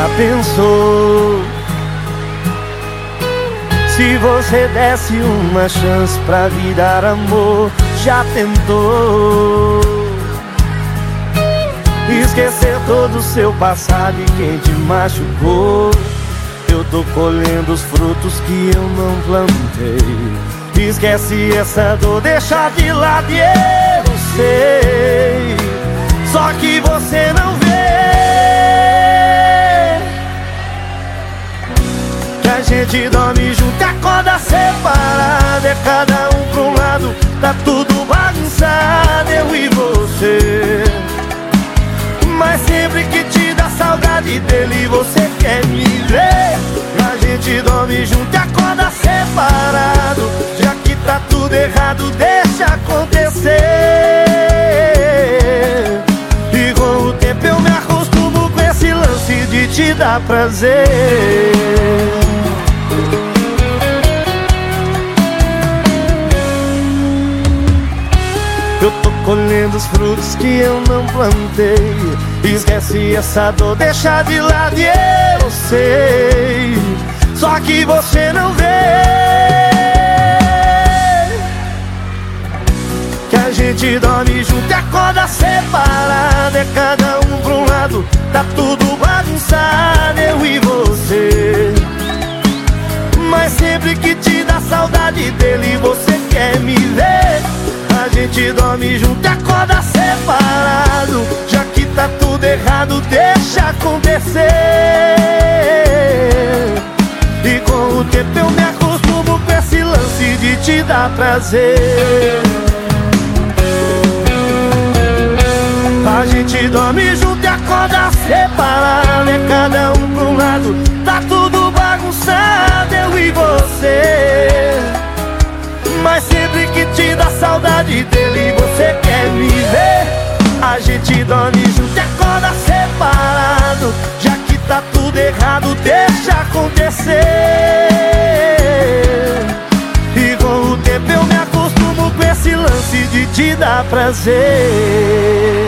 Já pensou? Se você desse uma chance pra virar amor, já tentou? Esquecer todo o seu passado e quem te machucou. Eu tô colhendo os frutos que eu não plantei. Esquece essa dor, deixa de lado e eu sei. A gente dorme junto e acorda separado. É cada um um lado, tá tudo bagunçado. Eu e você. Mas sempre que te dá saudade dele, você quer me ver. A gente dorme junto e acorda separado. Já que tá tudo errado, deixa acontecer. te dá prazer. Eu tô colhendo os frutos que eu não plantei. Esquece essa dor, deixa de lado e eu sei. Só que você não vê. Que a gente dorme junto e acorda separado. É cada um pra um lado, tá tudo bagunçado, eu e você. Mas sempre que te dá saudade dele, você gente dorme junto e acorda separado. Já que tá tudo errado, deixa acontecer. E com o tempo eu me acostumo com esse lance de te dar prazer. A gente dorme junto e acorda separado É cada um um lado, tá tudo bagunçado Eu e você que te dá saudade dele. Você quer me ver? A gente dorme junto e acorda separado. Já que tá tudo errado, deixa acontecer. E com o tempo eu me acostumo com esse lance de te dar prazer